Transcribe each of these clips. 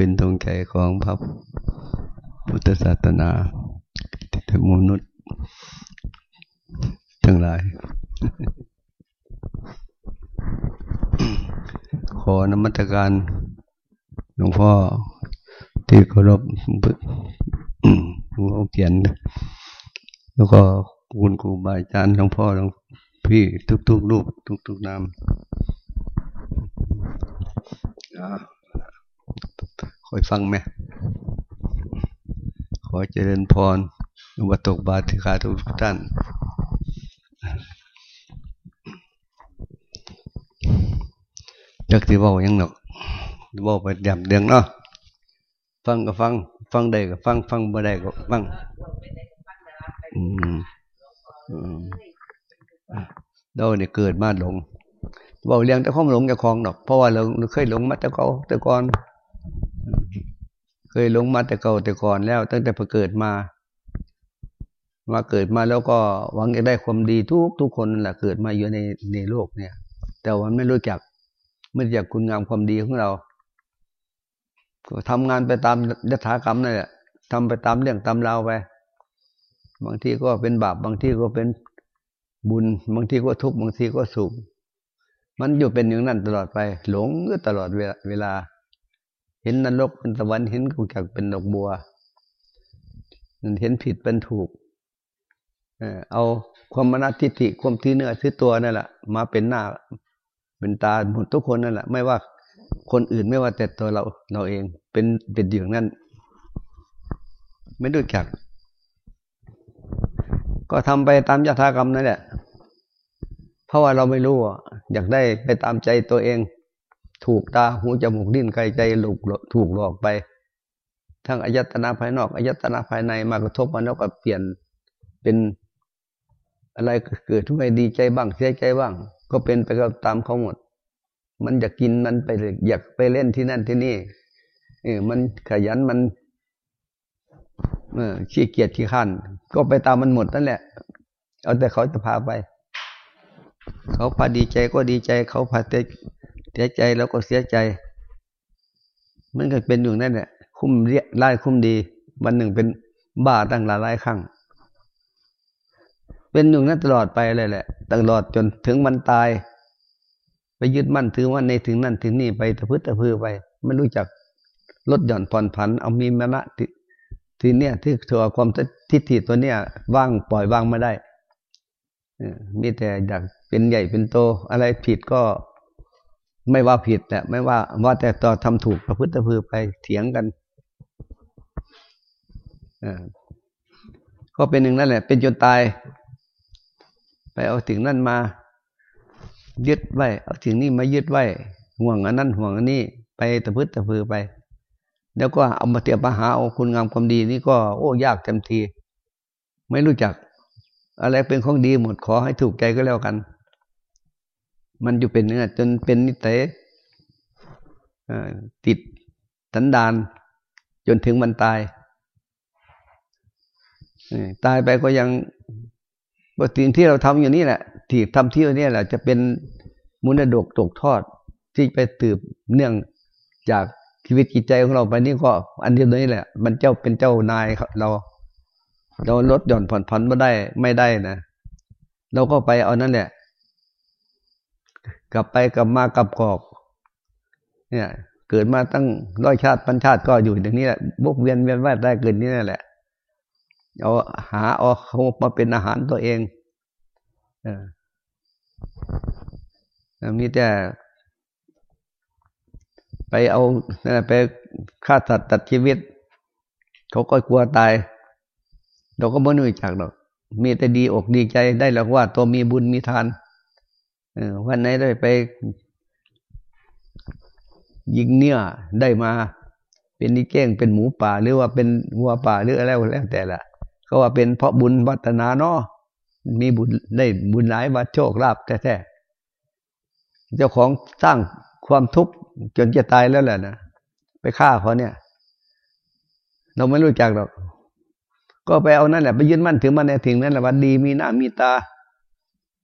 เป็นตรงใจของพระพุทธศาสนาที่มนุษย์ทั้งหลาย ขอนมัตการหลวงพ่อที่เคารพหลวงพ่อเขียน แล้วก็คุณครูบาอาจารย์หลวงพ่อหลวงพี่ทุกๆรูปทุกๆนาม คอยฟังไหมขอเจริญพรอุบัตกบาติคาทุกท่าน จักที่ว่ายังหนอกว่าไปยำเดืองเนาะ ฟังก็ฟัง ฟังได้ก็ฟัง ฟังบ่ได้ก็ฟัง อืมอืมเราเนี่ยเกิดมาหลงบอกเรียงแต่ข้องหลงจะคลองดอก เพราะว่าเราเคยหลงมาแต่เก่าแต่ก่อน เคยหลงมาแต่เก่าแต่ก่อนแล้ว ตั้งแต่เกิดมา มาเกิดมาแล้วก็หวังจะได้ความดีทุกทุกคนแหละเกิดมาอยู่ในในโลกเนี่ย แต่ว่าไม่รู้จักไม่รู้จักคุณงามความดีของเราก็ทำงานไปตามยถากรรมนั่นแหละทำไปตามเรื่องตามราวไป บางทีก็เป็นบาป บางทีก็เป็นบุญ บางทีก็ทุกข์ บางทีก็สุข มันอยู่เป็นอย่างนั้นตลอดไป หลงก็ตลอดเวลา เห็นนรกเป็นตะวันเห็นกุจักเป็นดอกบัวเห็นผิดเป็นถูกเอาความมนัทิฐิความที่เนื้อที่ตัวนั่นแหละมาเป็นหน้า เป็นตาหมดทุกคนนั่นแหละไม่ว่าคนอื่นไม่ว่าแต่ตัวเราเราเองเป็นเป็นอย่างนั้น ไม่รู้จัก ก็ทำไปตามยถากรรมนั่นแหละเพราะว่าเราไม่รู้อยากได้ไปตามใจตัวเอง ถูกตาหูจมูกดิ้นกายใจหลุกถูกหลอกไป ทั้งอายตนะภายนอกอายตนะภายในมากระทบมันแล้วก็เปลี่ยนเป็นอะไรเกิดทุกข์ดีใจบ้างเสียใจบ้าง ก็เป็นไปกับตามเขาหมด มันอยากกินมันไปอยากไปเล่นที่นั่นที่นี่เออมันขยันมันเออขี้เกียจขี้ขันก็ไปตามมันหมดนั่นแหละ เอาแต่เขาจะพาไป เขาพาดีใจก็ดีใจ เขาพาเต สียใจแล้วก็เสียใจ มันก็เป็นอยู่นั่นแหละคุ้มเรียไล่คุ้มดี วันหนึ่งเป็นบ้าตั้งหลายหลายครั้งเป็นอยู่นั้นตลอดไปเลยแหละตลอดจนถึงมันตาย ไปยึดมั่นถือว่าในถึงนั่นถึงนี่ไปตะพื้นตะพือไป ไม่รู้จักลดหย่อนผ่อนผัน เอามีมณะทีเนี้ยที่ถือความทิฏฐิตัวเนี้ยว่างปล่อยวางไม่ได้มีแต่อยากเป็นใหญ่เป็นโต อะไรผิดก็ ไม่ว่าผิดแหละไม่ว่าว่าแต่ต่อทำถูกประพฤติพือไปเถียงกันก็เป็นหนึ่งนั่นแหละ เป็นจนตาย ไปเอาถึงนั่นมา ยึดไว้ เอาถึงนี่มายึดไว้ ห่วงอันนั้นห่วงอันนี้ ไปตะพืชตะพือไป แล้วก็เอามาเทียบมาหาเอาคุณงามความดีนี่ก็โอ้ยากเต็มที ไม่รู้จัก อะไรเป็นของดีหมดขอให้ถูกใจก็แล้วกัน มันอยู่เป็นเนื้อจนเป็นนิสัยติดสันดานจนถึงมันตายตายไปก็ยังบทสิ่งที่เราทำอยู่นี่แหละที่ทำที่นี้แหละ จะเป็นมุนดกตกทอด ที่ไปตืบเนื่องจากชีวิตจิตใจของเราไปนี่ก็ อันเดียวนี้แหละ มันเจ้าเป็นเจ้านายเราเราลดหย่อนผ่อนผันไม่ได้ไม่ได้นะเราก็ไปเอานั่นแหละ กลับไปกลับมากลับกอก เนี่ย เกิดมาตั้งร้อยชาติพันชาติก็อยู่อย่างนี้แหละบุกเวียนเวียนว่ายได้เกินนี้นั่นแหละเอาหาเอาเขามาเป็นอาหารตัวเองอมีแต่ ไปเอาไปฆ่าสัตว์ตัดชีวิต เขาก็กลัวตาย เราก็ไม่รู้จักหรอกมีแต่ดีอกดีใจได้แล้วว่า ตัวมีบุญมีทาน วันไหนได้ไปยิงเนี่ยได้มา เป็นนิเก้งเป็นหมูป่า หรือว่าเป็นวัวป่าหรืออะไรแล้วแต่ละก็ว่าเป็นเพราะบุญวัฒนาเนาะมีบุญได้บุญหลายว่าโชคลาภแท้ๆเจ้าของสร้างความทุกข์จนจะตายแล้วแหละนะไปฆ่าเขาเนี่ย เราไม่รู้จักหรอก ก็ไปเอานั่นแหละไปยึดมั่นถือมันในถึงนั้นแหละว่าดีมีหน้ามีตา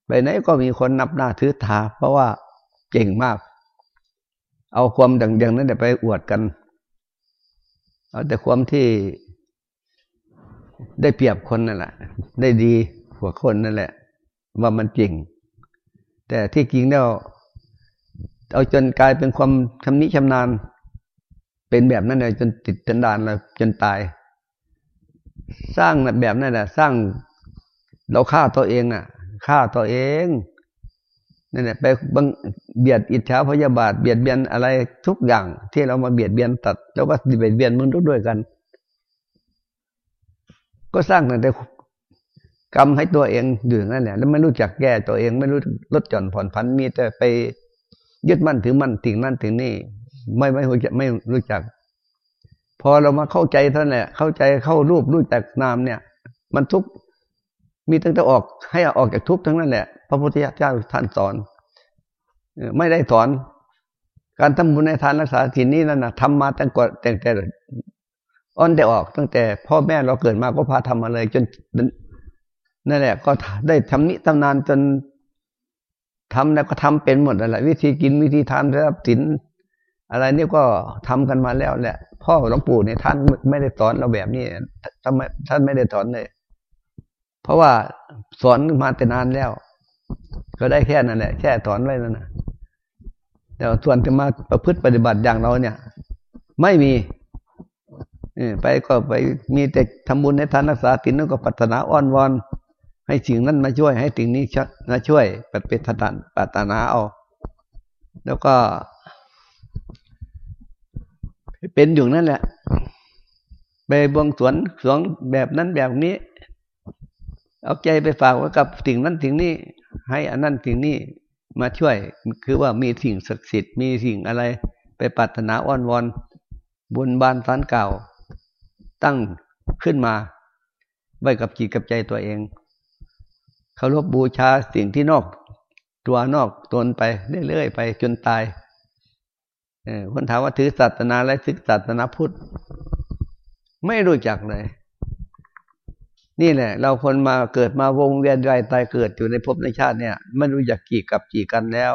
ไปไหนก็มีคนนับหน้าถือตาเพราะว่าเก่งมาก เอาความดังๆนั้นไปอวดกัน เอาแต่ความที่ได้เปรียบคนนั่นแหละ ได้ดีกว่าคนนั่นแหละ ว่ามันจริง แต่ที่จริงแล้วเอาจนกลายเป็นความชำนิชำนาญ เป็นแบบนั้นเลยจนติดจนดานเลยจนตาย สร้างแบบนั้นแหละสร้างเราฆ่าตัวเองอะ ฆ่าตัวเองนั่นแหละไปเบียดอิจฉาพยาบาทเบียดเบียนอะไรทุกอย่าง ที่เรามาเบียดเบียนตัด แล้วก็เบียดเบียนมนุษย์ด้วยกัน ก็สร้างแต่กรรมให้ตัวเองอยู่นั่นแหละแล้วไม่รู้จักแก้ตัวเอง ไม่รู้ลดหย่อนผ่อนผันมีแต่ไปยึดมั่นถือมั่นถึงนั่นถึงนี่ ไม่ไม่รู้จักไม่รู้จัก พอเรามาเข้าใจท่านแหละเข้าใจเข้ารูปรู้จักนามเนี่ย มันทุก มีตั้งแต่ออกให้ออกจากทุกทั้งนั้นแหละพระพุทธเจ้าท่านสอนไม่ได้สอน การทำบุญในทานรักษาศีลนี้นั่นนะทำมาตั้งก่อนแต่แต่อ้อนได้ออกตั้งแต่ พ่อแม่เราเกิดมาก็พาทำมาเลยจนนั่นแหละ ก็ได้ทำนิทำนานจนทำแล้วก็ทำเป็นหมดอะไรวิธีกินวิธีทานรับศีลอะไรนี่ก็ทำกันมาแล้วแหละ พ่อหลวงปู่เนี่ยท่านไม่ได้สอนเราแบบนี้ทำไมท่านไม่ได้สอนเลย เพราะว่าสอนมาแต่นานแล้ว ก็ได้แค่นั้นแหละแค่สอนไว้นั่นนะแต่ส่วนจะมาประพฤติปฏิบัติอย่างเราเนี่ย ไม่มีไปก็ไปมีแต่ทำบุญในทานรักษาตินแล้วก็ปัฒนาอ้อนวอน ให้สิ่งนั้นมาช่วย ให้สิ่งนี้มาช่วยปฏิปทานปัฒนาเอา แล้วก็ เป็นอยู่นั่นแหละไปบวงสวนสวงแบบนั้นแบบนี้ เอาใจไปฝากไว้กับสิ่งนั้นสิ่งนี้ ให้อันนั้นสิ่งนี้มาช่วย คือว่ามีสิ่งศักดิ์สิทธิ์มีสิ่งอะไร ไปปรารถนาอ้อนวอนบุญบานสันเก่า ตั้งขึ้นมา ไว้กับจิตกับใจตัวเองเคารพบบูชาสิ่งที่นอก ตัวนอกตนไปเรื่อยๆไปจนตายคนถามว่าถือศาสนาและศึกศาสนาพุทธไม่รู้จักเลย นี่แหละ เราคนมาเกิดมาวงเวียนใหญ่ตายเกิดอยู่ในภพในชาติเนี่ยไม่รู้จักกี่กับกี่กันแล้ว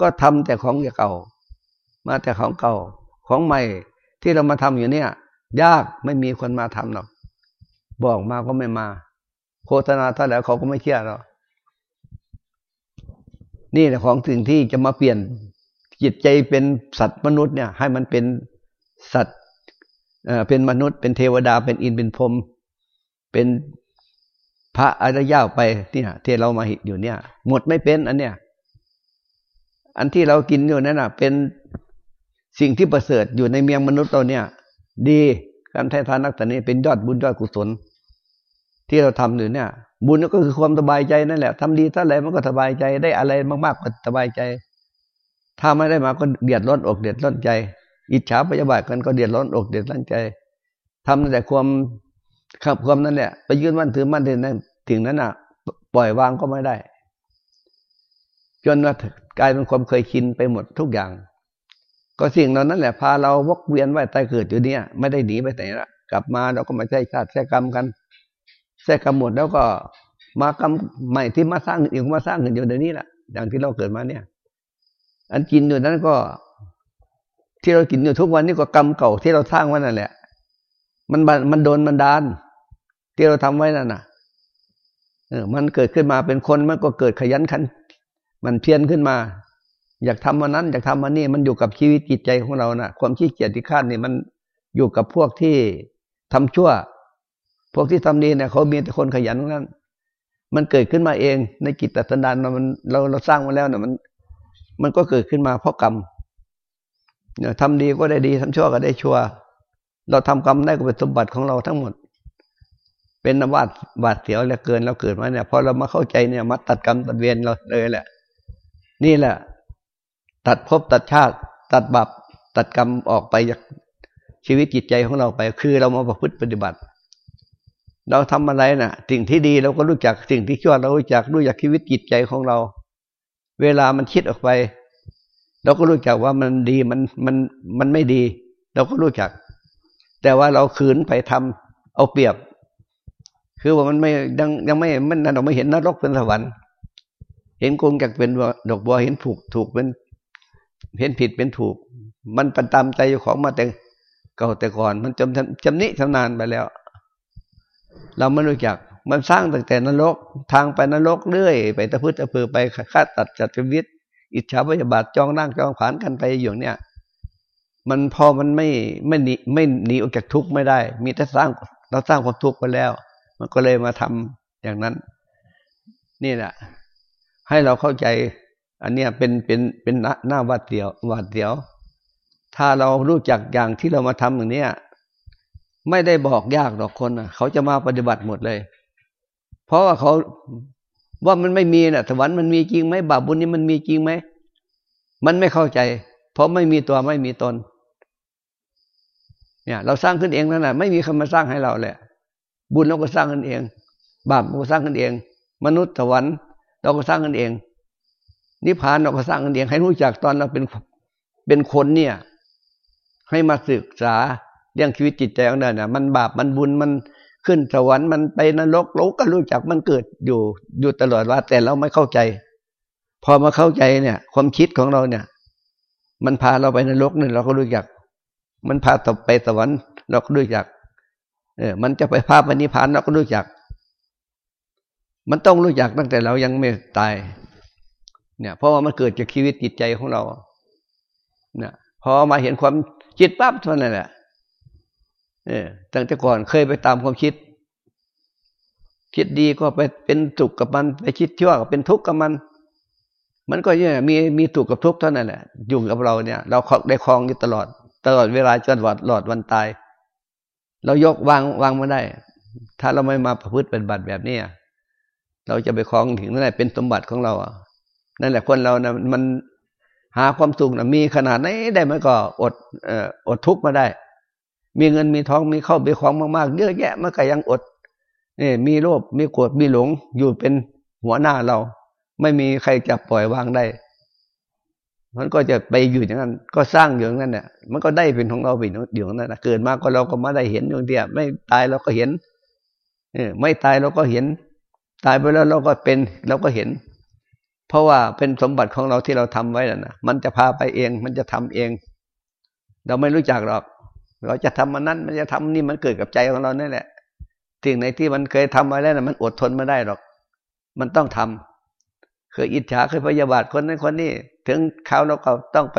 ก็ทำแต่ของเก่า มาแต่ของเก่า ของใหม่ที่เรามาทำอยู่เนี่ย ยากไม่มีคนมาทำหรอก บอกมาก็ไม่มา โฆษณาเท่าไหร่เขาก็ไม่เชื่อเรานี่แหละของสิ่งที่จะมาเปลี่ยนจิตใจเป็นสัตว์มนุษย์เนี่ย ให้มันเป็นสัตว์เป็นมนุษย์เป็นเทวดาเป็นอินเป็นพรหม เป็นพระอริยะไปเนี่ยที่เรามาอยู่เนี่ย หมดไม่เป็นอันเนี้ยอันที่เรากินอยู่นั่นน่ะ เป็นสิ่งที่ประเสริฐอยู่ในเมียงมนุษย์เราเนี่ย ดีการแท้ทานนักแต่นี้เป็นยอดบุญยอดกุศล ที่เราทำอยู่เนี่ย บุญก็คือความสบายใจนั่นแหละทำดีเท่าไรมันก็สบายใจได้อะไรมากๆก็สบายใจ ถ้าไม่ได้มาก็เดือดร้อนอกเดือดร้อนใจ อิจฉาพยาบาทกันก็เดือดร้อนอกเดือดร้อนใจทำแต่ความ ครับความนั้นเนี่ยไปยืนมั่นถือมั่นถึงนั้นถึงนั้นอะ ปล่อยวางก็ไม่ได้ จนว่ากลายเป็นความเคยชินไปหมดทุกอย่าง ก็สิ่งเหล่านั้นแหละพาเราวกเวียนไหวตายเกิดอยู่เนี่ย ไม่ได้หนีไปไหนละกลับมาเราก็มาใช้ชาติใช้กรรมกันใช้กรรมหมดแล้วก็มากรรมใหม่ที่มาสร้างอีกมาสร้างขึ้นอยู่ในนี้แหละอย่างที่เราเกิดมาเนี่ย อันกินอยู่นั้นก็ ที่เรากินอยู่ทุกวันนี้ก็กรรมเก่าที่เราสร้างไว้นั่นแหละ มันมันโดนมันดาน ที่เราทำไว้นั่นน่ะเออมันเกิดขึ้นมาเป็นคนมันก็เกิดขยันขัน มันเพียรขึ้นมา อยากทำมันนั้น อยากทำมันนี่มันอยู่กับชีวิตจิตใจของเรานะ่ะ ความขี้เกียจที่ข้านนี่มันอยู่กับพวกที่ทำชั่ว พวกที่ทำดีเนี่ยเขามีแต่คนขยันนั้น มันเกิดขึ้นมาเองในจิตตัสันดานมันเราเราสร้างมาแล้วเนี่ยมัน มันก็เกิดขึ้นมาเพราะกรรมเนี่ยทำดีก็ได้ดีทำชั่วก็ได้ชั่ว เราทำกรรมได้ก็เป็นสมบัติของเราทั้งหมด เป็นนวาดบาดเสียวเหลือเกินเราเกิดมาเนี่ยพอเรามาเข้าใจเนี่ยมาตัดกรรมตัดเวรเราเลยแหละ นี่แหละ ตัดภพตัดชาติ ตัดบาปตัดกรรมออกไปจากชีวิตจิตใจของเราไป คือเรามาประพฤติปฏิบัติ เราทำอะไรนะ่ะ สิ่งที่ดีเราก็รู้จักสิ่งที่ชั่วเรารู้จักรู้จักชีวิตจิตใจของเรา เวลามันคิดออกไป เราก็รู้จักว่ามันดีมันมันมันไม่ดี เราก็รู้จัก แต่ว่าเราขืนไปทำเอาเปรียบ คือว่ามันไม่ยังยังไม่มันเราไม่เห็นนรกเป็นสวรรค์ เห็นกงจากเป็นดอกบัวเห็นถูกถูกเป็น เห็นผิดเป็นถูก มันปันตามใจของมาแต่เก่าแต่ก่อน มันจำจำนิชำนาญไปแล้ว เราไม่รู้จักมันสร้างตั้งแต่นรก ทางไปนรกเรื่อย ไปตะพื้นตะพือไปฆ่าตัดจัดชีวิต อิจฉาพยาบาทจองร่างจองผานกันไปอย่างเนี้ยมันพอมันไม่ไม่หนีไม่หนีออกจากทุกข์ไม่ได้ มีแต่สร้างเราสร้างความทุกข์ไปแล้ว มันก็เลยมาทำอย่างนั้น นี่แหละให้เราเข้าใจ อันเนี้ยเป็นเป็นเป็นหน้าวัดเดียววัดเดียว ถ้าเรารู้จักอย่างที่เรามาทำอย่างเนี้ยไม่ได้บอกยากหรอกคนนะเขาจะมาปฏิบัติหมดเลย เพราะว่าเขาว่ามันไม่มีนะ่ะสวรรค์มันมีจริงไหมบาปบุญนี้มันมีจริงไหมมันไม่เข้าใจ เพราะไม่มีตัวไม่มีตน เนี่ย เราสร้างขึ้นเองนั่นแหละไม่มีใครมาสร้างให้เราแหละ บุญเราก็สร้างขึ้นเอง บาปเราก็สร้างขึ้นเอง มนุษย์สวรรค์เราก็สร้างขึ้นเอง นิพพานเราก็สร้างขึ้นเอง ให้รู้จักตอนเราเป็นเป็นคนเนี่ย ให้มาศึกษาเรื่องชีวิตจิตใจของเราเนี่ยมันบาปมันบุญมันขึ้นสวรรค์มันไปนรกเราก็รู้จักมันเกิดอยู่อยู่ตลอดว่า แต่เราไม่เข้าใจ พอมาเข้าใจเนี่ย ความคิดของเราเนี่ย มันพาเราไปนรกเนี่ยเราก็รู้จัก มันพาตไปสวรรค์เราก็รู้จัก เออมันจะไปพาไปนิพพานเราก็รู้จัก มันต้องรู้จักตั้งแต่เรายังไม่ตาย เนี่ย เพราะว่ามันเกิดจากชีวิตจิตใจของเรา เนี่ยพอมาเห็นความจิตปั๊บเท่านั้นแหละเออตั้งแต่ก่อนเคยไปตามความคิด คิดดีก็ไปเป็นสุขกับมัน ไปคิดชั่วก็เป็นทุกข์กับมัน มันก็เนี่ยมีมีสุขกับทุกข์เท่านั้นแหละอยู่กับเราเนี่ย เราได้คลองอยู่ตลอด ตลอดเวลาจนวัดหลอดวันตาย เรายกวางวางไม่ได้ ถ้าเราไม่มาประพฤติเป็นบัตรแบบนี้เราจะไปคล้องถึงนั่นแหละเป็นสมบัติของเราอะนั่นแหละคนเรานะมันหาความสุขนะมีขนาดไหนได้มันก็อดเอ่ออดทุกข์มาได้ มีเงินมีทองมีเข้ามีของมากๆเยอะแยะมันก็ยังอดนี่มีโลภมีโกรธมีหลงอยู่เป็นหัวหน้าเรา ไม่มีใครจะปล่อยวางได้ มันก็จะไปอยู่อย่างนั้น ก็สร้างอย่างนั้นเนี่ยมันก็ได้เป็นของเราเป็นอยู่อย่างนั้นนะเกิดมาก็เราก็มาได้เห็นอย่างเดียวไม่ตายเราก็เห็นเออไม่ตายเราก็เห็น ตายไปแล้วเราก็เป็นเราก็เห็น เพราะว่าเป็นสมบัติของเราที่เราทำไว้แล้วนะมันจะพาไปเอง มันจะทำเอง เราไม่รู้จักหรอก เราจะทำมันนั้น มันจะทำนี่มันเกิดกับใจของเรานี่แหละสิ่งไหนที่มันเคยทำมาแล้วนะมันอดทนไม่ได้หรอก มันต้องทำ เคยอิจฉาเคยพยาบาทคนนั้นคนนี้ ถึงเขาเราก็ต้องไป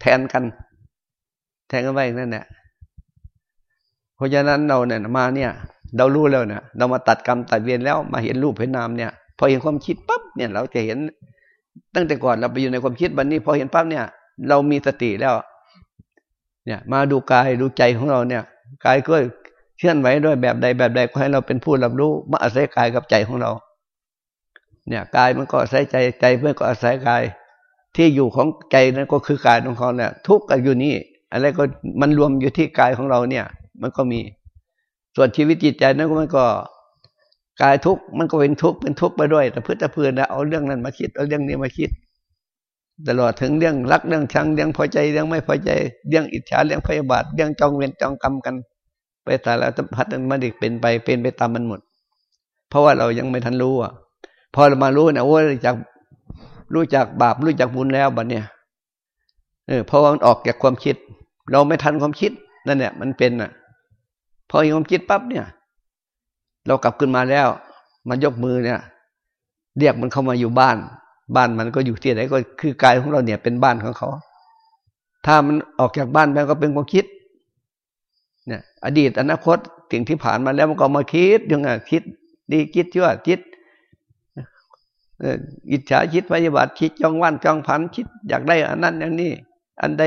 แทนกัน แทนกันไว้นั่นแหละเพราะฉะนั้นเราเนี่ยมาเนี่ย เรารู้แล้วเนี่ยเรามาตัดกรรมตัดเวียนแล้วมาเห็นรูปเห็นนามเนี่ย พอเห็นความคิดปั๊บเนี่ย เราจะเห็น ตั้งแต่ก่อนเราไปอยู่ในความคิดวันนี้ พอเห็นปั๊บเนี่ย เรามีสติแล้ว เนี่ย มาดูกายดูใจของเราเนี่ยกายก็เคลื่อนไหวด้วยแบบใดแบบใดก็ให้เราเป็นผู้รับรู้มาอาศัยกายกับใจของเรา เนี่ยกายมันก็อาศัยใจใจเพื่อนก็อาศัยกาย ที่อยู่ของใจนั้นก็คือกายของเขาเนี่ย ทุกข์อยู่นี่อะไรก็มันรวมอยู่ที่กายของเราเนี่ย มันก็มี ส่วนชีวิตจิตใจนั้นก็มันก็กายทุกข์มันก็เป็นทุกข์เป็นทุกข์ไปด้วย แต่พื่อจะเพื่อนะเอาเรื่องนั้นมาคิดเอาเรื่องนี้มาคิด ตลอดถึงเรื่องรักเรื่องชังเรื่องพอใจเรื่องไม่พอใจ เรื่องอิจฉาเรื่องพยาบาทเรื่องจองเวรจองกรรมกัน ไปแต่ละพัดมันดิเป็นไปเป็นไปตามมันหมด เพราะว่าเรายังไม่ทันรู้อะ พอเรามารู้นี่ยโอ้ยจากรู้จักบาปรู้จักบุญแล้วบัดเนี่ยเออเพราะว่ามันออกจากความคิด เราไม่ทันความคิดนั่นเนี่ยมันเป็นอะ พอเห็นความคิดปั๊บเนี่ย เรากลับขึ้นมาแล้ว มันยกมือเนี่ย เรียกมันเข้ามาอยู่บ้าน บ้านมันก็อยู่ที่ไหนก็คือกายของเราเนี่ยเป็นบ้านของเขา ถ้ามันออกจากบ้านไปก็เป็นความคิด เนี่ย อดีตอนาคตสิ่งที่ผ่านมาแล้วมันก็มาคิดยังไงคิด ดีคิดชั่วคิด อิจฉาคิดพยาบาทคิดจองวันจองพันคิดอยากได้อันนั้นอย่างนี้ อันใด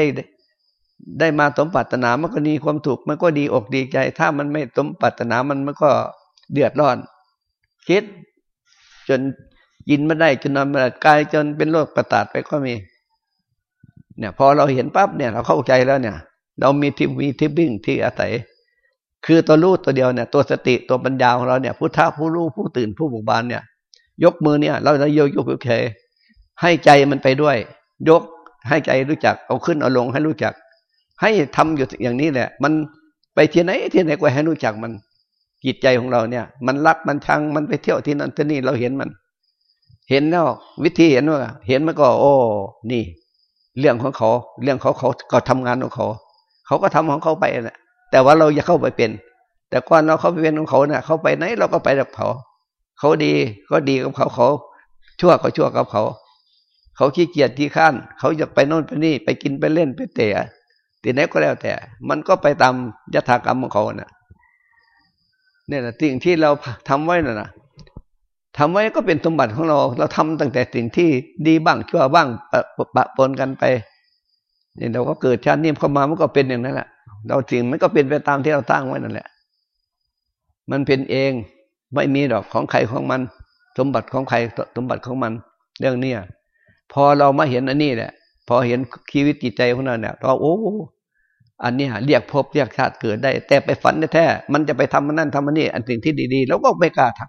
ได้มาสมปรารถนามันก็มีความถูกมันก็ดีอกดีใจ ถ้ามันไม่สมปรารถนามันมันก็เดือดร้อน คิด จนยินไม่ได้จนนอนไม่ได้กายจนเป็นโรคประสาทไปก็มี เนี่ย พอเราเห็นปั๊บเนี่ย เราเข้าใจแล้วเนี่ย เรามีทิพมีทิพบิ้งที่อาศัยคือตัวรู้ตัวเดียวเนี่ย ตัวสติตัวปัญญาของเราเนี่ยผู้ท่าผู้รู้ผู้ตื่นผู้บุกบานเนี่ย ยกมือเนี่ย เราจะยกยกโอเคให้ใจมันไปด้วย ยกให้ใจรู้จักเอาขึ้นเอาลงให้รู้จัก ให้ทำอยู่อย่างนี้แหละ มันไปที่ไหนที่ไหนก็ให้รู้จักมันจิตใจของเราเนี่ย มันรักมันชังมันไปเที่ยวที่นั่นที่นี่เราเห็นมัน เห็นแล้ววิธีเห็นว่า เห็นมันก็ โอ้ นี่ เรื่องของเขา เรื่องเขาเขาก็ทำงานของเขา เขาก็ทำของเขาไปนะแต่ว่าเราอย่าเข้าไปเป็น แต่ก่อนเราเข้าไปเป็นของเขาเนะ่ะเขาไปไหนเราก็ไปกับเขา เขาดีก็ดีกับเขาเขาชั่วก็ชั่วกับเขา เขาขี้เกียจที่ข้านเขาอยากไปโน่นไปนี่ ไปกินไปเล่นไปเตะตีไหนก็แล้วแต่ มันก็ไปตามยถากรรมของเขานะ่ะเนี่ยนะสิ่งที่เราทำไว้น่ะนะทำไว้ก็เป็นสมบัติของเรา เราทำตั้งแต่สิ่งที่ดีบ้างชั่วบ้างปะปะปนกันไปนี่เราก็เกิดชาตินี้เข้ามามันก็เป็นอย่างนั้นแหละเราจริงมันก็เป็นไปตามที่เราตั้งไว้นั่นแหละ มันเป็นเอง ไม่มีดอกของใครของมัน สมบัติของใครสมบัติของมัน เรื่องเนี้ยพอเรามาเห็นอันนี้แหละ พอเห็นชีวิตจิตใจของเราเนี่ยเราโอ้อันนี้เรียกพบเรียกชาติเกิดได้ แต่ไปฝันแท้มันจะไปทำมันนั่นทำมันนี่อันสิ่งที่ดีๆเราก็ไม่กล้าท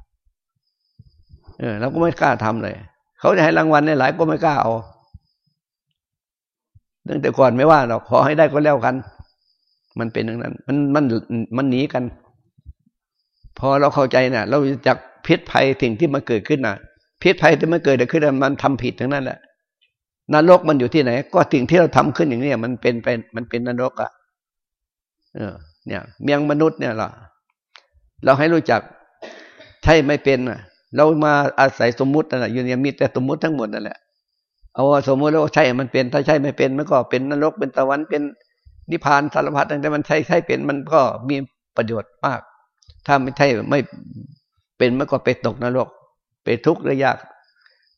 ำเออเราก็ไม่กล้าทำเลย เขาจะให้รางวัลในหลายก็ไม่กล้าเอาตั้งแต่ก่อนไม่ว่าหรอกขอให้ได้ก็แล้วกัน มันเป็นอย่างนั้น มันมันมันหนีกัน พอเราเข้าใจนะ่ะ เราจากพิษภัยสิ่งที่มันเกิดขึ้นน่ะพิษภัยที่มันเกิดขึ้นมันทำผิดทั้งนั้นแหละนรกมันอยู่ที่ไหน ก็สิ่งที่เราทำขึ้นอย่างนี้มันเป็นไปมันเป็นนรกอะ่ะเออ เนี่ย เมียงมนุษย์เนี่ยล่ะ เราให้รู้จักใช่ไม่เป็นอะ เรามาอาศัยสมมุตินั่นแหละอยู่เนี่ยมีแต่สมมุติทั้งหมดนั่นแหละเอาว่าสมมติแล้วใช่มันเป็น ถ้าใช่ไม่เป็นมันก็เป็นนรกเป็นตะวันเป็นนิพพานสารพัดแต่มันใช่ใช่เป็นมันก็มีประโยชน์มาก ถ้าไม่ใช่ไม่เป็นมันก็ไปตกนรก ไปทุกข์ระยาก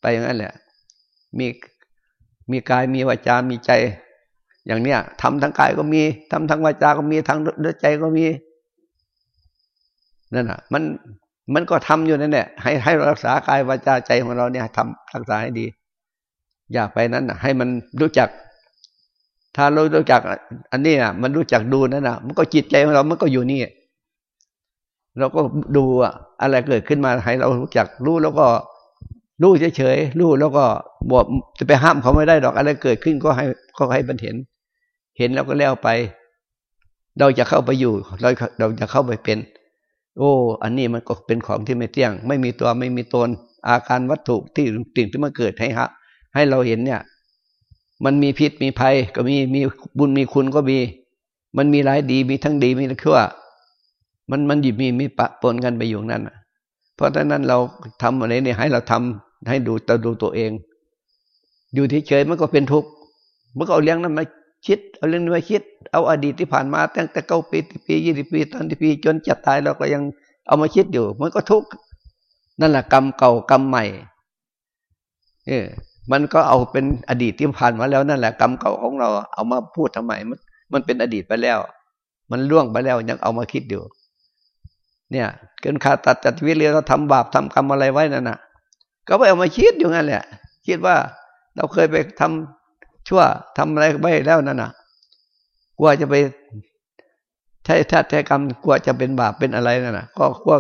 ไปอย่างนั้นแหละ มีมีกายมีวาจา มีใจ อย่างเนี้ยทำทั้งกายก็มีทำทั้งวาจาก็มีทั้งใจก็มีนั่นอะ มันมันก็ทำอยู่นั่นแหละให้ให้รักษากายวาจาใจของเราเนี่ยทำรักษาให้ดี อย่าไปนั้นนะให้มันรู้จัก ถ้าเรารู้จัก อันนี้อะ มันรู้จักดูนั่นน่ะ มันก็จิตใจของเรา มันก็อยู่นี่ เราก็ดูอะอะไรเกิดขึ้นมาให้เรารู้จักรู้แล้วก็รู้เฉยๆรู้แล้วก็บอกจะไปห้ามเขาไม่ได้ดอก อะไรเกิดขึ้นก็ให้ก็ให้มันเห็น เห็นแล้วก็แล้วไป เราจะเข้าไปอยู่ เราเราจะเข้าไปเป็น โอ้ อันนี้มันก็เป็นของที่ไม่เที่ยง ไม่มีตัวไม่มีตน อาการวัตถุที่สิ่งที่มาเกิดให้ฮะ ให้เราเห็นเนี่ย มันมีพิษมีภัยก็มีมีบุญมีคุณก็มี มันมีร้ายดีมีทั้งดีมีทั้งชั่ว มันมันหยิบมีมีปะปนกันไปอยู่นั่นเพราะฉะนั้นเราทำอะไรเนี่ยให้เราทำให้ดูตดูตัวเอง อยู่ที่เฉยมันก็เป็นทุกข์มันก็เอาเรื่องนั้นมาคิด เอาเรื่องนี้มาคิด เอาอดีตที่ผ่านมาตั้งแต่เก้าปีปียี่สิบปีตอนที่ปีจนจะตายเราก็ยังเอามาคิดอยู่ มันก็ทุกข์นั่นแหละกรรมเก่ากรรมใหม่เออมันก็เอาเป็นอดีตที่ผ่านมาแล้วนั่นแหละกรรมเก่าของเราเอามาพูดทำไมมันมันเป็นอดีตไปแล้ว มันล่วงไปแล้วยังเอามาคิดอยู่ เนี่ยเกินขาดตัดจัดวิเรียเราทำบาปทำกรรมอะไรไว้นั่นน่ะ ก็ไปเอามาคิดอยู่งั้นแหละ คิดว่าเราเคยไปทำชั่วทำอะไรไปแล้วนั่นน่ะกลัวจะไปใช้ท่าใช้กรรมกลัวจะเป็นบาปเป็นอะไรนั่นน่ะ ก็กลัว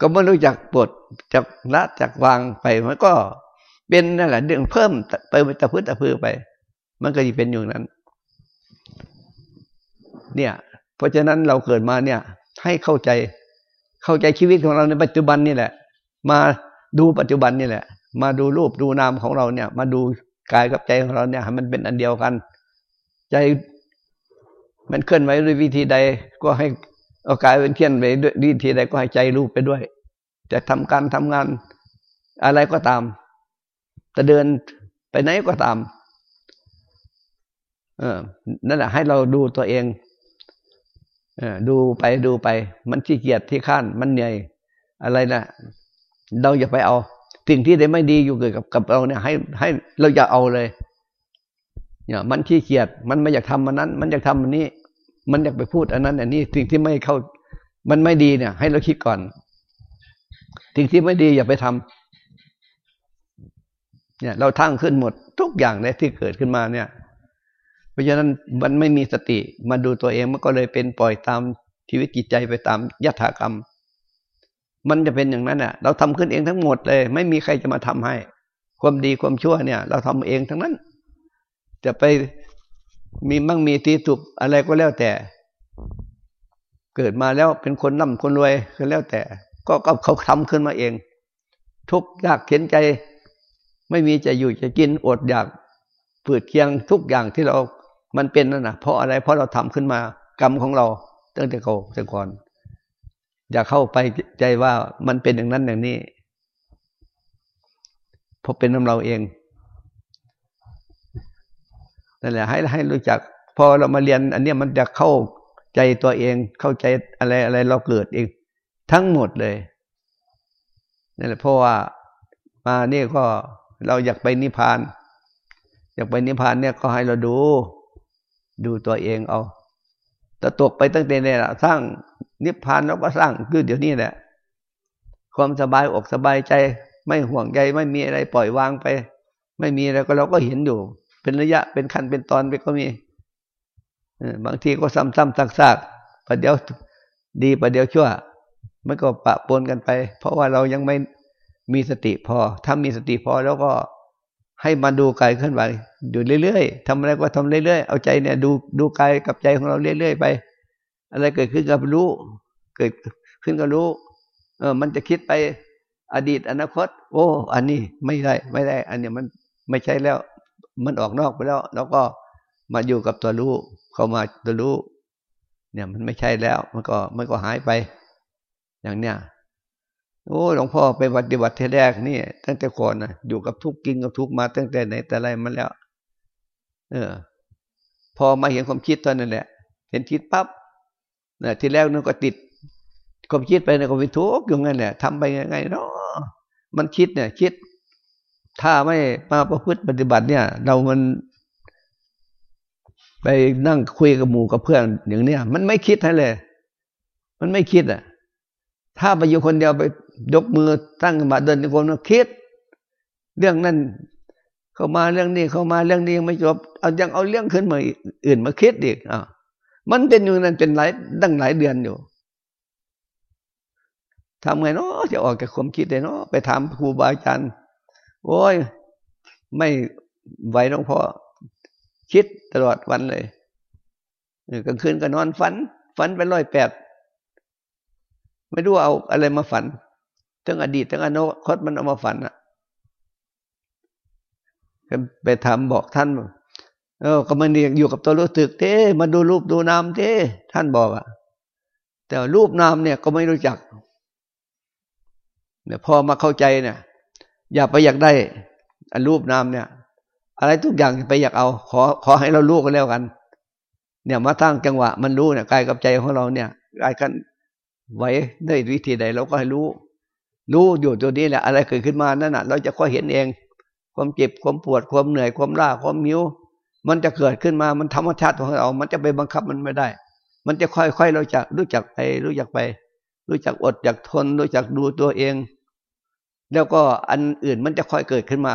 ก็ไม่รู้จักปลดจากละจากวางไปมันก็เป็นนั่นแหละเรื่องเพิ่มไปตะพื้นตะพื้นไป มันก็จะเป็นอยู่นั้น เนี่ย เพราะฉะนั้นเราเกิดมาเนี่ย ให้เข้าใจ เข้าใจชีวิตของเราในปัจจุบันนี่แหละ มาดูปัจจุบันนี่แหละ มาดูรูปดูนามของเราเนี่ย มาดูกายกับใจของเราเนี่ยมันเป็นอันเดียวกัน ใจมันเคลื่อนไหวด้วยวิธีใดก็ให้เอากายเป็นเทียนไปด้วยวิธีใดก็ให้ใจรู้ไปด้วย จะทำการทำงานอะไรก็ตามจะเดินไปไหนก็ตาม เออนั่นแหละให้เราดูตัวเอง ดูไปดูไป มันขี้เกียจที่ข้านมันเหนื่อยอะไรนะเราอย่าไปเอา สิ่งที่ได้ไม่ดีอยู่เกิดกับกับเราเนี่ย ให้ให้เราอย่าเอาเลย เนี่ย มันขี้เกียจมันไม่อยากทำมันนั้น มันอยากทำมันนี้ มันอยากไปพูดอันนั้นอันนี้สิ่งที่ไม่เข้า มันไม่ดีเนี่ย ให้เราคิดก่อน สิ่งที่ไม่ดีอย่าไปทำเนี่ย เราทั้งขึ้นหมดทุกอย่างเลยที่เกิดขึ้นมาเนี่ย เพราะฉะนั้นมันไม่มีสติมาดูตัวเองมันก็เลยเป็นปล่อยตามชีวิตจิตใจไปตามยถากรรม มันจะเป็นอย่างนั้นอะ เราทำขึ้นเองทั้งหมดเลย ไม่มีใครจะมาทำให้ ความดีความชั่วเนี่ย เราทำเองทั้งนั้น จะไปมีมั่งมีตีถูกอะไรก็แล้วแต่ เกิดมาแล้วเป็นคนร่ำคนรวยก็แล้วแต่ ก็ก็เขาทำขึ้นมาเอง ทุกยากเข็นใจ ไม่มีจะอยู่จะกินอดอยากปืดเคียงทุกอย่างที่เรา มันเป็นนั่นนะเพราะอะไร เพราะเราทำขึ้นมากรรมของเราตั้งแต่เก่าแต่ก่อน อย่าเข้าไปใจว่ามันเป็นอย่างนั้นอย่างนี้เพราะเป็นน้ำเราเองนั่นแหละ ให้ให้รู้จัก พอเรามาเรียน อันนี้มันจะเข้าใจตัวเอง เข้าใจอะไรอะไรเราเกิดเองทั้งหมดเลยนั่นแหละเพราะว่ามานี่ก็เราอยากไปนิพพาน อยากไปนิพพานเนี่ยก็ให้เราดู ดูตัวเองเอาแต่ตกไปตั้งแต่เนี่ยสร้างนิพพานเราก็สร้างคือเดี๋ยวนี้แหละความสบายอกสบายใจ ไม่ห่วงใยไม่มีอะไรปล่อยวางไป ไม่มีอะไรก็เราก็เห็นอยู่ เป็นระยะเป็นขั้นเป็นตอนไปก็มีบางทีก็ซ้ำๆซากๆประเดี๋ยวดีประเดี๋ยวชั่วมันก็ปะปนกันไป เพราะว่าเรายังไม่มีสติพอ ถ้ามีสติพอแล้วก็ ให้มาดูกายเคลื่อนไหวดูเรื่อยๆทำอะไรก็ทำเรื่อยๆ เอาใจเนี่ยดูดูกายกับใจของเราเรื่อยๆไป อะไรเกิดขึ้นก็รู้ เกิดขึ้นก็รู้ เออ มันจะคิดไปอดีตอนาคต โอ้ อันนี้ไม่ได้ไม่ได้ อันนี้มันไม่ใช่แล้ว มันออกนอกไปแล้ว แล้วก็มาอยู่กับตัวรู้ เข้ามาตัวรู้ เนี่ยมันไม่ใช่แล้ว มันก็มันก็หายไป อย่างเนี้ย โอ้หลวงพ่อไปปฏิบัติเทแรกนี่ตั้งแต่ก่อนนะอยู่กับทุกกินกับทุกมาตั้งแต่ไหนแต่ไรมาแล้ว เออ พอมาเห็นความคิดตอนนั้นแหละเห็นคิดปั๊บนะทีแรกนึกก็ติด ความคิดไปนะก็ไปทุกข์อยู่งั้นแหละทำไปยังไงเนาะมันคิดเนี่ย คิด ถ้าไม่มาประพฤติปฏิบัติเนี่ย เรามันไปนั่งคุยกับหมู่กับเพื่อนอย่างเนี้ยมันไม่คิดให้เลย มันไม่คิดอะ ถ้าไปอยู่คนเดียวไป ยกมือตั้งมาเดินในคนคิด เรื่องนั้นเข้ามาเรื่องนี้เข้ามาเรื่องนี้ยังไม่จบเอายังเอาเรื่องขึ้นมาอื่นมาคิดอีกอะมันเป็นอยู่นั้นเป็นหลายตั้งหลายเดือนอยู่ทำไงเนาะจะออกจากความคิดได้เนาะไปถามครูบาอาจารย์โอ้ยไม่ไหวหลวงพ่อคิดตลอดวันเลยกลางคืนก็นอนฝัน ฝันไปร้อยแปดไม่รู้เอาอะไรมาฝัน ทั้งอดีตทั้งอนาคตมันเอามาฝันอะไปถามบอกท่าน เออ ก็มันอยู่กับตัวรู้สึกเท่มาดูรูปดูนามเท่ท่านบอกอะ แต่รูปนามเนี่ยก็ไม่รู้จัก เนี่ยพอมาเข้าใจเนี่ย อย่าไปอยากได้รูปนามเนี่ย อะไรทุกอย่างไปอยากเอา ขอขอให้เรารู้กันแล้วกัน เนี่ยมาตั้งจังหวะ มันรู้เนี่ยกายกับใจของเราเนี่ยกายกันไว้ได้วิธีใดเราก็ให้รู้ รู้อยู่ตัวนี้แหละอะไรเกิดขึ้นมานั่นน่ะ เราจะค่อยเห็นเอง ความเจ็บความปวดความเหนื่อยความล้าความมิ้วมันจะเกิดขึ้นมามันธรรมชาติของเรา มันจะไปบังคับมันไม่ได้ มันจะค่อยๆเราจะรู้จักไป รู้จักไป รู้จักอดจักทน รู้จักดูตัวเอง แล้วก็อันอื่นมันจะค่อยเกิดขึ้นมา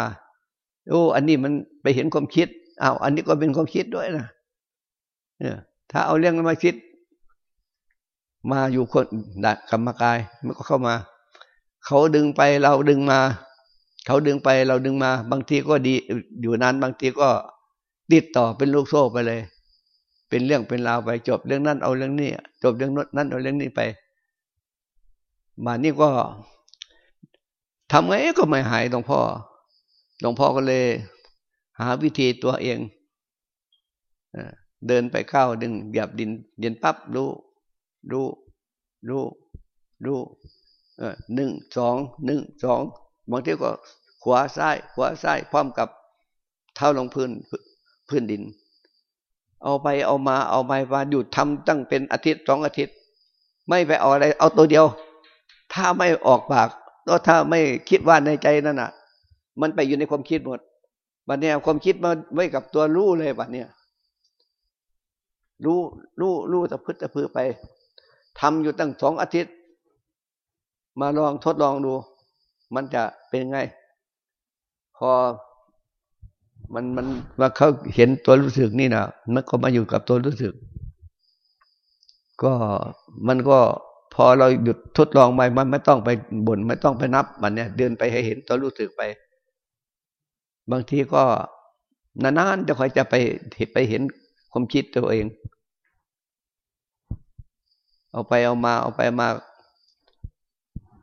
โอ้อันนี้มันไปเห็นความคิดอ้าวอันนี้ก็เป็นความคิดด้วยนะเนี่ยถ้าเอาเรื่องมาคิด มาอยู่คนดักกรรมกายมันก็เข้ามา เขาดึงไปเราดึงมา เขาดึงไปเราดึงมา บางทีก็ดีอยู่นานบางทีก็ติดต่อเป็นลูกโซ่ไปเลย เป็นเรื่องเป็นราวไป จบเรื่องนั้นเอาเรื่องนี้จบเรื่องนั้นเอาเรื่องนี้ไป มานี่ก็ทำไงก็ไม่หายหลวงพ่อหลวงพ่อก็เลย หาวิธีตัวเองเดินไปเข้าดึงหยับดินเย็นปั๊บรู้รู้รู้รู้ หนึ่งสองหนึ่งสองบางทีก็ขวาซ้ายขวาซ้ายพร้อมกับเท้าลงพื้นพื้นดิน เอาไปเอามาเอาไปมาหยุดทำตั้งเป็นอาทิตย์สองอาทิตย์ ไม่ไปเอาอะไร เอาตัวเดียว ถ้าไม่ออกปากก็ถ้าไม่คิดว่าในใจนั่นอะ มันไปอยู่ในความคิดหมดบัดเนี้ยความคิดมาไว้กับตัวรู้เลยบัดเนี้ยรู้รู้รู้ตะพึดตะพือไปทำอยู่ตั้งสองอาทิตย์ มาลองทดลองดู มันจะเป็นไง พอมันมันว่าเขาเห็นตัวรู้สึกนี่นะมันก็มาอยู่กับตัวรู้สึก ก็มันก็พอเราหยุดทดลองไปมันไม่ต้องไปบ่นไม่ต้องไปนับ มันเนี่ย เดินไปให้เห็นตัวรู้สึกไป บางทีก็นานๆจะคอยจะไปไปเห็นความคิดตัวเอง เอาไปเอามาเอาไปมา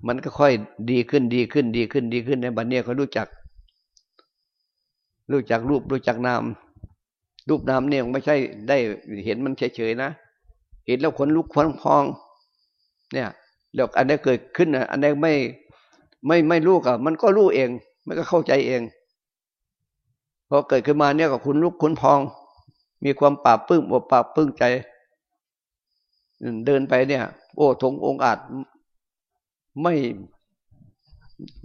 มันก็ค่อยดีขึ้นดีขึ้นดีขึ้นดีขึ้นในบัดเนี้ยเขารู้จัก รู้จักรูปรู้จักนามรูปนามเนี่ยไม่ใช่ได้เห็นมันเฉยๆนะเห็นแล้วขนลุกขนพอง เนี่ยแล้วอันนี้เกิดขึ้นอันนี้ไม่ไม่ไม่รู้กับมันก็รู้เอง มันก็เข้าใจเองพอเกิดขึ้นมาเนี่ยกับคุณลุกคุณพอง มีความปราบปลื้มอบปราบปลื้มใจ เดินไปเนี่ย โอ้ทงองอาจ ไม่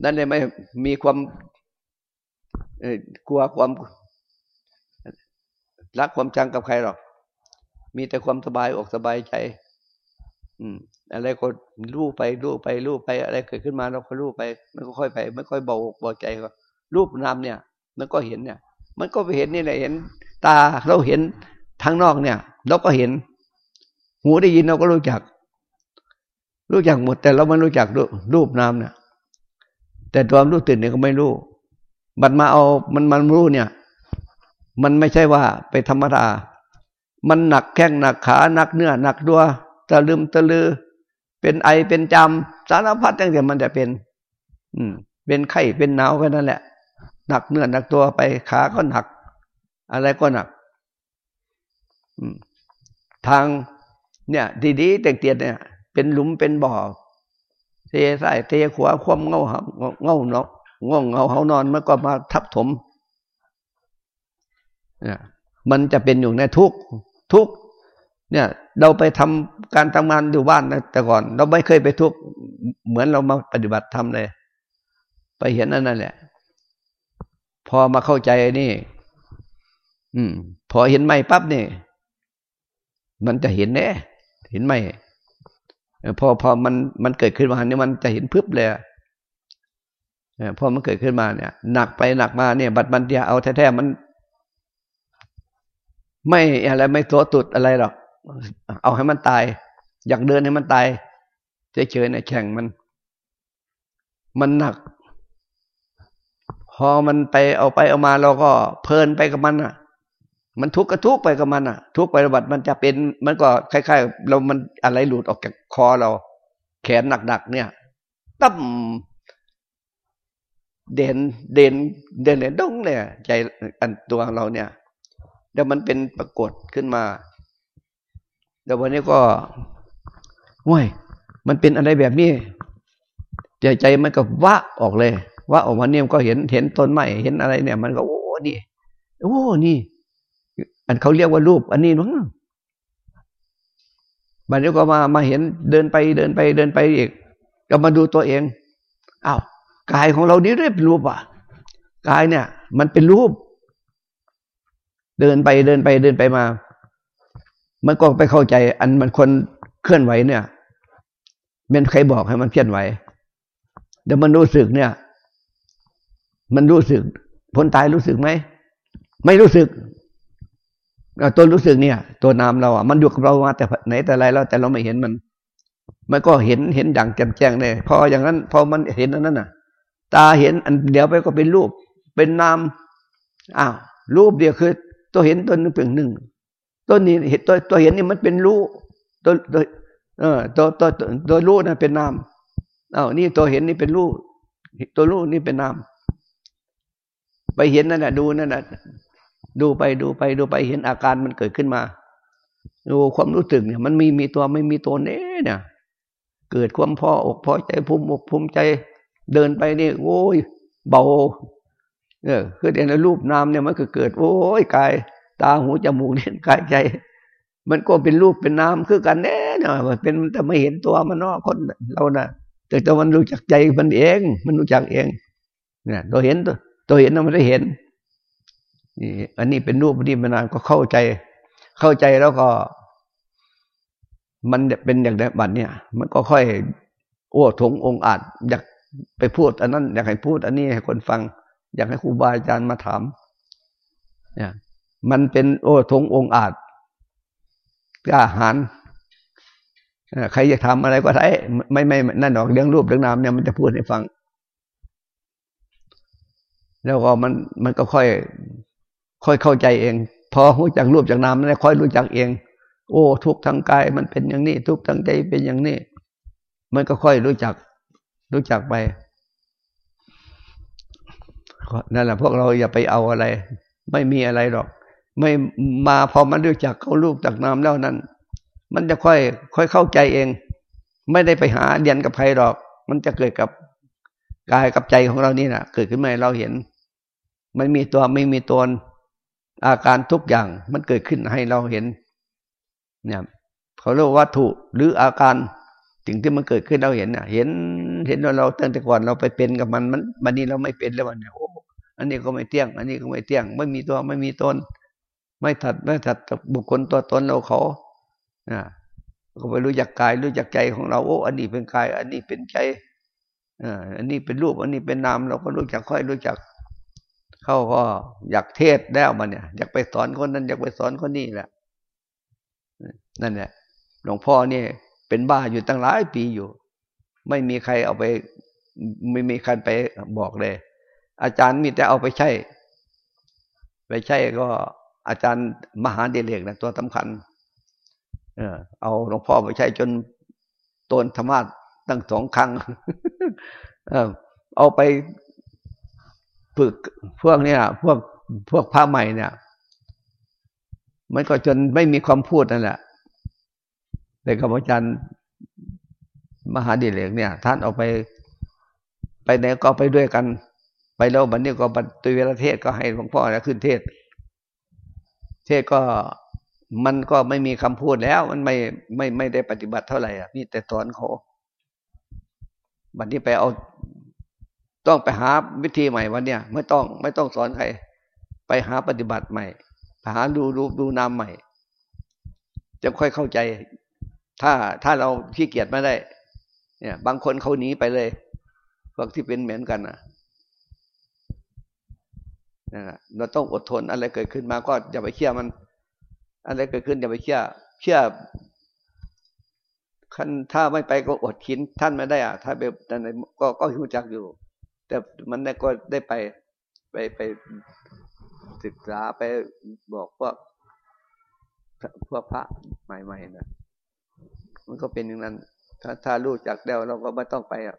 นั่นเลยไม่มีความกลัวความรักความจังกับใครหรอก มีแต่ความสบายอกสบายใจ อืม อะไรก็รู้ไปรู้ไปรู้ไป อะไรเกิดขึ้นมาเราก็รู้ไป มันก็ค่อยไป ไม่ค่อยเบาอกเบาใจก็รูปนามเนี่ย มันก็เห็นเนี่ย มันก็ไปเห็นนี่แหละเห็น ตาเราเห็นทางนอกเนี่ย เราก็เห็น หูได้ยินเราก็รู้จัก รู้จักหมด แต่เราไม่รู้จักรูปนามเนี่ยแต่ความรู้ตื่นเนี่ยก็ไม่รู้บัดมาเอามันมันรู้เนี่ย มันไม่ใช่ว่าไปธรรมดา มันหนักแข้งหนักขาหนักเนื้อหนักตัวตะลืมตะลือ เป็นไอเป็นจำสารพัดตั้งแต่มันจะเป็น อืม เป็นไข้เป็นหนาวแค่นั้นแหละ หนักเนื้อหนักตัวไปขาก็หนัก อะไรก็หนักทางเนี่ยดีๆแต่เตียนเนี่ย เป็นหลุมเป็นบ่อ เทใส่เทขวาคว่ำเงาเงาเนาะง่วงเงาเขานอนมันก็มาทับถมเนี่ยมันจะเป็นอยู่ในทุกทุกเนี่ย เราไปทำการทำงานอยู่บ้านนะแต่ก่อน เราไม่เคยไปทุกเหมือนเรามาปฏิบัติทำเลย ไปเห็นนั่นนั่นแหละ พอมาเข้าใจนี่ อืม พอเห็นไม่ปั๊บนี่ มันจะเห็นแน่เห็นไหม พอพอมันมันเกิดขึ้นมาเนี่ยมันจะเห็นพึบเลยพอมันเกิดขึ้นมาเนี่ย หนักไปหนักมาเนี่ย บัดมันจะเอาแท้ๆมัน ไม่อะไรไม่ตัวตุดอะไรหรอกเอาให้มันตาย อยากเดินให้มันตายเฉยๆเนี่ยแข่งมัน มันหนัก พอมันไปเอาไปเอามาเราก็เพลินไปกับมันอะ มันทุกข์ก็ทุกข์ไปกับมันอะ ทุกข์ไปบัดมันจะเป็นมันก็คล้ายๆ เรามันอะไรหลุดออกจากคอเรา แขนหนักๆเนี่ยตั้มเด่นเด่นเด่นเด่นดงเนี่ย ใจอันตัวเราเนี่ยเดี๋ยวมันเป็นปรากฏขึ้นมาเดี๋ยววันนี้ก็ว้ยมันเป็นอะไรแบบนี้ใจใจมันก็วะออกเลยวะออกมาเนี่ยก็เห็นเห็นต้นไม้เห็นอะไรเนี่ย มันก็โอ้นี่โอ้นี่ อันเขาเรียกว่ารูป อันนี้มั้งบัดนี้ก็มามาเห็นเดินไปเดินไปเดินไปอีก ก็มาดูตัวเองอ้าวกายของเรานี้เรียบรูปอะกายเนี่ย มันเป็นรูป เดินไปเดินไปเดินไปมา มันก็ไปเข้าใจ อันมันคนเคลื่อนไหวเนี่ยเป็นใครบอกให้มันเคลื่อนไหวเดี๋ยวมันรู้สึกเนี่ย มันรู้สึกคนตายรู้สึกไหม ไม่รู้สึก ตัวรู้สึกเนี่ย ตัวนามเราอะมันอยู่กับเรามาแต่ไหนแต่ไรแล้ว แต่เราไม่เห็นมัน มันก็เห็นเห็นอย่างแจ่มแจ้งเลยพออย่างนั้น พอมันเห็นอันนั้นน่ะ ตาเห็นอันเดียวไปก็เป็นรูป เป็นนามอ้าวรูปเดียวคือ ตัวเห็นตัวนึงเพียงหนึ่งตัวนี้เห็นตัวตัวเห็นนี่มันเป็นรู้ตัวตัวเออตัวตัวตัวรู้นะเป็นนามอ้าวนี่ตัวเห็นนี่เป็นรู้ตัวรู้นี่เป็นนามไปเห็นนั่นแหละดูนั่นแหละ ดูไปดูไปดูไปเห็นอาการมันเกิดขึ้นมาดูความรู้สึกเนี่ย มันมีมีตัวไม่มีตัวเนี้เนี่ย เกิดความพออกพอใจภูมิอกภูมิใจ เดินไปนี่โอ้ยเบาเออคือในรูปนามเนี่ยมันก็เกิด โอ้ยกาย ตาหูจมูกเล่นกายใจ มันก็เป็นรูปเป็นนามคือกันแน่เนาะเป็นแต่ไม่เห็นตัวมันนาะคนเราน่ะ แต่ตัวมันรู้จักใจมันเอง มันรู้จักเอง เนี่ย ตัวเห็นตัวตัวเห็นมันได้เห็น นี่อันนี้เป็นรูปนี่เป็นนามก็เข้าใจ เข้าใจแล้วก็ มันเป็นอย่างบัดเนี่ย มันก็ค่อยโอ้ถงองอาจอยากไปพูด อันนั้น อยากให้พูด อันนี้ให้คนฟัง อยากให้ครูบาอาจารย์มาถามเนี่ยมันเป็นโอ้ทงองอาจกล้าหาญใครจะทำอะไรก็ได้ไม่ไม่นั่นหรอกเรื่องรูปเรื่องนามเนี่ยมันจะพูดให้ฟัง แล้วก็มันมันก็ค่อย ค่อยเข้าใจเอง พอรู้จักรูปจากนามแล้วค่อยรู้จักเอง โอ้ ทุกทางกายมันเป็นอย่างนี้ ทุกทางใจเป็นอย่างนี้ มันก็ค่อยรู้จัก รู้จักไปนั่นแหละพวกเราอย่าไปเอาอะไร ไม่มีอะไรหรอก ไม่มาพอมันรู้จักเขารูปจากนามแล้วนั้น มันจะค่อย ค่อยเข้าใจเอง ไม่ได้ไปหาเรียนกับใครหรอก มันจะเกิดกับกายกับใจของเรานี่นะเกิดขึ้นมาเราเห็นไม่มีตัวไม่มีตน อาการทุกอย่างมันเกิดขึ้นให้เราเห็น เนี่ยเขาเรียกวัตถุหรืออาการสิ่งที่มันเกิดขึ้นเราเห็นเนี่ยเห็นเห็นว่าเราตั้งแต่ก่อนเราไปเป็นกับมันมันวันนี้เราไม่เป็นแล้ววันนี้โอ้อันนี้ก็ไม่เที่ยง อันนี้ก็ไม่เที่ยง ไม่มีตัวไม่มีตนไม่ถัดไม่ถัดบุคคลตัวตนเราเขาอ่าก็ไปรู้จักกายรู้จักใจของเราโอ้อันนี้เป็นกาย อันนี้เป็นใจอ่าอันนี้เป็นรูป อันนี้เป็นนามเราก็รู้จักค่อยรู้จัก เขาก็อยากเทศแล้วมันเนี่ย อยากไปสอนคนนั้น อยากไปสอนคนนี้แหละนั่นแหละหลวงพ่อเนี่ยเป็นบ้าอยู่ตั้งหลายปีอยู่ ไม่มีใครเอาไป ไม่มีใครไปบอกเลย อาจารย์มีแต่เอาไปใช้ไปใช้ก็อาจารย์มหาเดเลกนะตัวสำคัญ เออ เอาหลวงพ่อไปใช้จนตนธรรมะตั้งสองครั้ง เออเอาไป ฝึกพวกเนี้ยพวกพวกพระใหม่เนี่ย มันก็จนไม่มีความพูดนั่นแหละแต่กับอาจารย์มหาดิเลกเนี่ย ท่านเอาไป ไปไหนก็ไปด้วยกัน ไปแล้วบันนี้ก็บรรตุเวรเทศก็ให้หลวงพ่อแล้วขึ้นเทศ เทศก็มันก็ไม่มีคำพูดแล้ว มันไม่ไม่ไม่ได้ปฏิบัติเท่าไหร่อะนี่แต่สอนเขาบันนี้ไปเอา ต้องไปหาวิธีใหม่วันเนี้ยไม่ต้องไม่ต้องสอนใคร ไปหาปฏิบัติใหม่ไปหาดูรูปดูนามใหม่ จะค่อยเข้าใจ ถ้าถ้าเราขี้เกียจไม่ได้ เนี่ย บางคนเขาหนีไปเลยพวกที่เป็นเหมือนกันนะนะเราต้องอดทนอะไรเกิดขึ้นมาก็อย่าไปเชื่อมัน อะไรเกิดขึ้นอย่าไปเชื่อเชื่อคันถ้าไม่ไปก็อดขินท่านไม่ได้อะถ้าไปแต่ไหนก็ก็รู้จักอยู่ แต่มันก็ได้ไปไปไปศึกษาไปบอกพวกพวกพระใหม่ๆนะมันก็เป็นอย่างนั้น ถ้าถ้ารู้จักแล้วเราก็ไม่ต้องไปอะ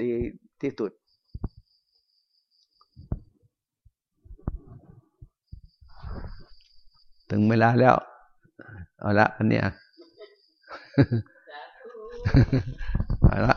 ดีที่สุดถึงเวลาแล้ว เอาละอันเนี้ยเอาละ